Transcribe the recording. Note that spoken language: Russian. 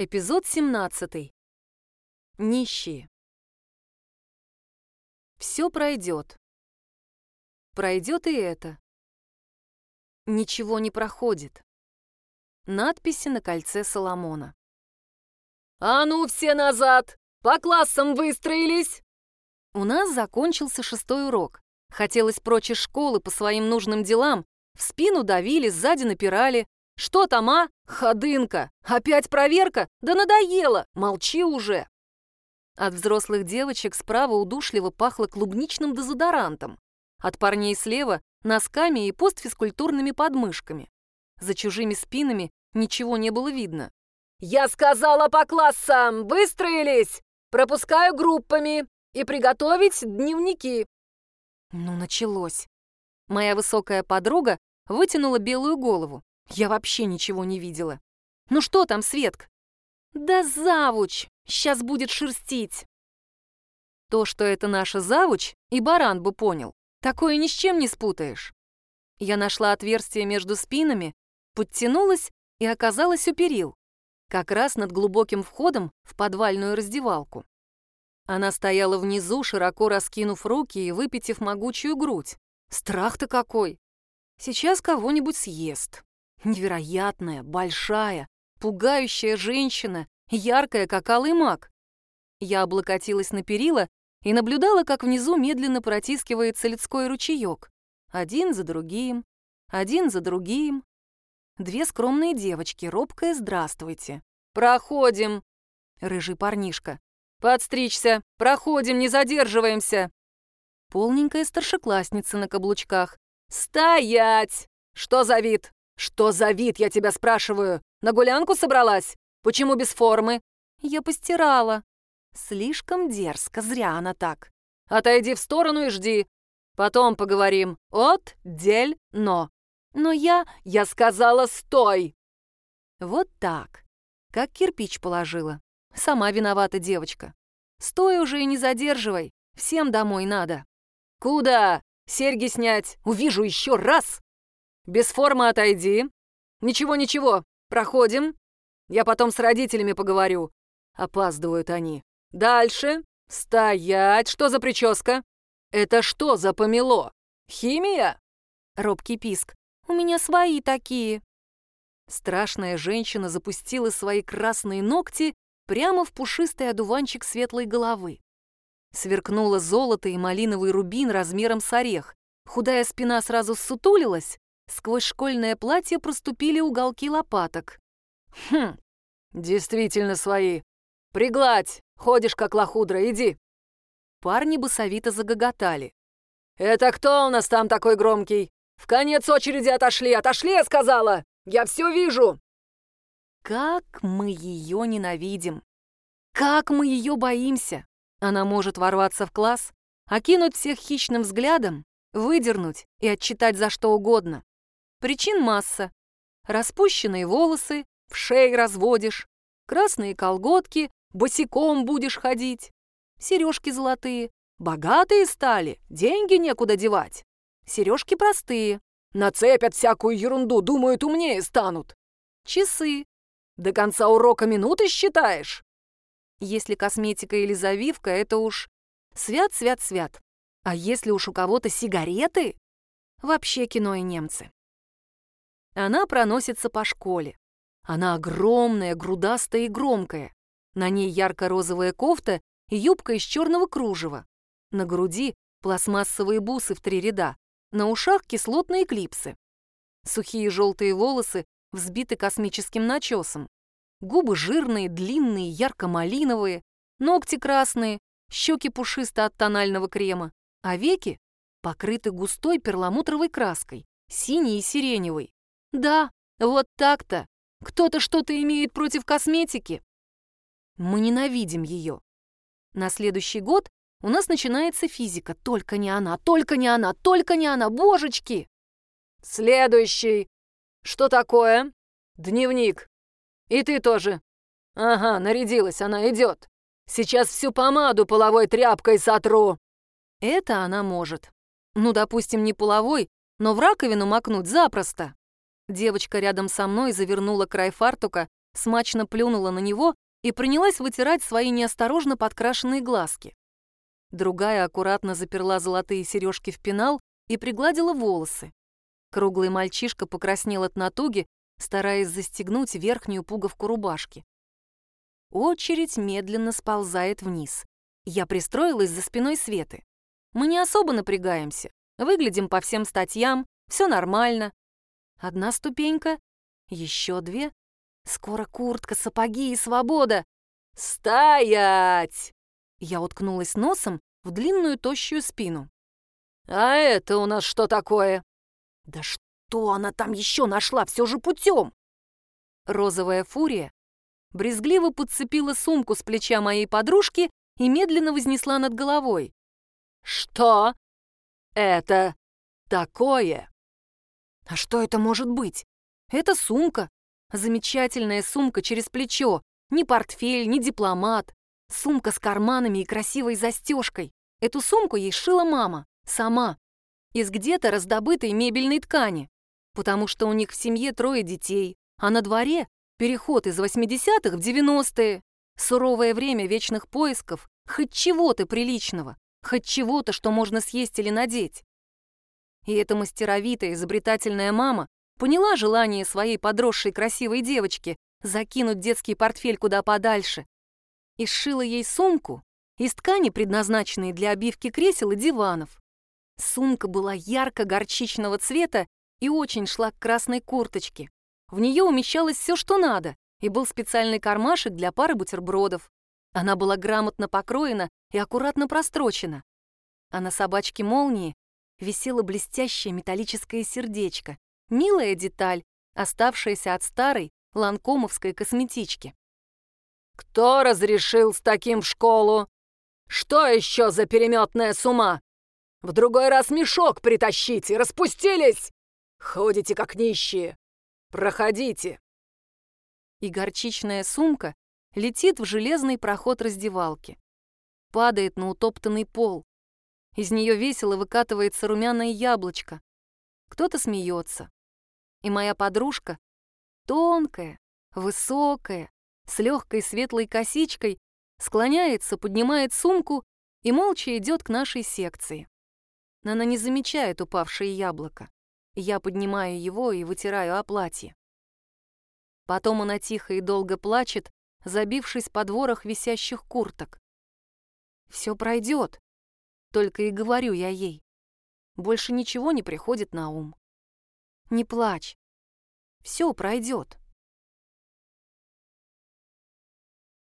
Эпизод 17. Нищие. Все пройдет. Пройдет и это. Ничего не проходит. Надписи на кольце Соломона. «А ну все назад! По классам выстроились!» У нас закончился шестой урок. Хотелось прочь из школы по своим нужным делам. В спину давили, сзади напирали. «Что там, а? Ходынка! Опять проверка? Да надоело! Молчи уже!» От взрослых девочек справа удушливо пахло клубничным дезодорантом. От парней слева — носками и постфизкультурными подмышками. За чужими спинами ничего не было видно. «Я сказала по классам! Выстроились! Пропускаю группами! И приготовить дневники!» Ну, началось. Моя высокая подруга вытянула белую голову. Я вообще ничего не видела. Ну что там, Светк? Да завуч! Сейчас будет шерстить. То, что это наша завуч, и баран бы понял. Такое ни с чем не спутаешь. Я нашла отверстие между спинами, подтянулась и оказалась у перил, как раз над глубоким входом в подвальную раздевалку. Она стояла внизу, широко раскинув руки и выпитив могучую грудь. Страх-то какой! Сейчас кого-нибудь съест. Невероятная, большая, пугающая женщина, яркая, как алый маг. Я облокотилась на перила и наблюдала, как внизу медленно протискивается людской ручеек. Один за другим, один за другим. Две скромные девочки, робкое «Здравствуйте». «Проходим!» Рыжий парнишка. «Подстричься! Проходим, не задерживаемся!» Полненькая старшеклассница на каблучках. «Стоять! Что за вид? «Что за вид, я тебя спрашиваю? На гулянку собралась? Почему без формы?» «Я постирала». «Слишком дерзко, зря она так». «Отойди в сторону и жди. Потом поговорим. От, дель, но». «Но я...» «Я сказала, стой!» Вот так. Как кирпич положила. Сама виновата девочка. Стой уже и не задерживай. Всем домой надо. «Куда? Серьги снять? Увижу еще раз!» Без формы отойди. Ничего-ничего, проходим. Я потом с родителями поговорю. Опаздывают они. Дальше. Стоять. Что за прическа? Это что за помело? Химия? Робкий писк. У меня свои такие. Страшная женщина запустила свои красные ногти прямо в пушистый одуванчик светлой головы. Сверкнуло золото и малиновый рубин размером с орех. Худая спина сразу ссутулилась, Сквозь школьное платье проступили уголки лопаток. «Хм, действительно свои. Пригладь, ходишь как лохудра, иди». Парни босовито загоготали. «Это кто у нас там такой громкий? В конец очереди отошли, отошли, я сказала! Я все вижу!» Как мы ее ненавидим! Как мы ее боимся! Она может ворваться в класс, окинуть всех хищным взглядом, выдернуть и отчитать за что угодно. Причин масса. Распущенные волосы, в шее разводишь, красные колготки, босиком будешь ходить, сережки золотые, богатые стали, деньги некуда девать. Сережки простые, нацепят всякую ерунду, думают, умнее станут. Часы. До конца урока минуты считаешь? Если косметика или завивка, это уж свят-свят-свят. А если уж у кого-то сигареты? Вообще кино и немцы. Она проносится по школе. Она огромная, грудастая и громкая. На ней ярко-розовая кофта и юбка из черного кружева. На груди пластмассовые бусы в три ряда. На ушах кислотные клипсы. Сухие желтые волосы взбиты космическим начесом. Губы жирные, длинные, ярко-малиновые, ногти красные, щеки пушисто от тонального крема, а веки покрыты густой перламутровой краской, синей и сиреневой. Да, вот так-то. Кто-то что-то имеет против косметики. Мы ненавидим ее. На следующий год у нас начинается физика. Только не она, только не она, только не она, божечки! Следующий. Что такое? Дневник. И ты тоже. Ага, нарядилась, она идет. Сейчас всю помаду половой тряпкой сотру. Это она может. Ну, допустим, не половой, но в раковину макнуть запросто. Девочка рядом со мной завернула край фартука смачно плюнула на него и принялась вытирать свои неосторожно подкрашенные глазки. Другая аккуратно заперла золотые сережки в пенал и пригладила волосы. Круглый мальчишка покраснел от натуги, стараясь застегнуть верхнюю пуговку рубашки. Очередь медленно сползает вниз. Я пристроилась за спиной Светы. Мы не особо напрягаемся, выглядим по всем статьям, все нормально. Одна ступенька, еще две. Скоро куртка, сапоги и свобода. «Стоять!» Я уткнулась носом в длинную тощую спину. «А это у нас что такое?» Да что она там еще нашла все же путем? Розовая фурия брезгливо подцепила сумку с плеча моей подружки и медленно вознесла над головой. «Что это такое?» «А что это может быть? Это сумка. Замечательная сумка через плечо. Ни портфель, ни дипломат. Сумка с карманами и красивой застежкой. Эту сумку ей шила мама. Сама из где-то раздобытой мебельной ткани, потому что у них в семье трое детей, а на дворе переход из 80-х в 90-е. Суровое время вечных поисков хоть чего-то приличного, хоть чего-то, что можно съесть или надеть. И эта мастеровитая, изобретательная мама поняла желание своей подросшей красивой девочки закинуть детский портфель куда подальше и сшила ей сумку из ткани, предназначенной для обивки кресел и диванов. Сумка была ярко-горчичного цвета и очень шла к красной курточке. В нее умещалось все, что надо, и был специальный кармашек для пары бутербродов. Она была грамотно покроена и аккуратно прострочена. А на собачке молнии висело блестящее металлическое сердечко, милая деталь, оставшаяся от старой ланкомовской косметички. «Кто разрешил с таким в школу? Что еще за переметная с ума?» В другой раз мешок притащите, распустились! Ходите как нищие. Проходите!» И горчичная сумка летит в железный проход раздевалки. Падает на утоптанный пол. Из нее весело выкатывается румяное яблочко. Кто-то смеется. И моя подружка, тонкая, высокая, с легкой светлой косичкой, склоняется, поднимает сумку и молча идет к нашей секции. Она не замечает упавшее яблоко. Я поднимаю его и вытираю о платье. Потом она тихо и долго плачет, забившись под ворох висящих курток. Все пройдет, только и говорю я ей. Больше ничего не приходит на ум. Не плачь, все пройдет.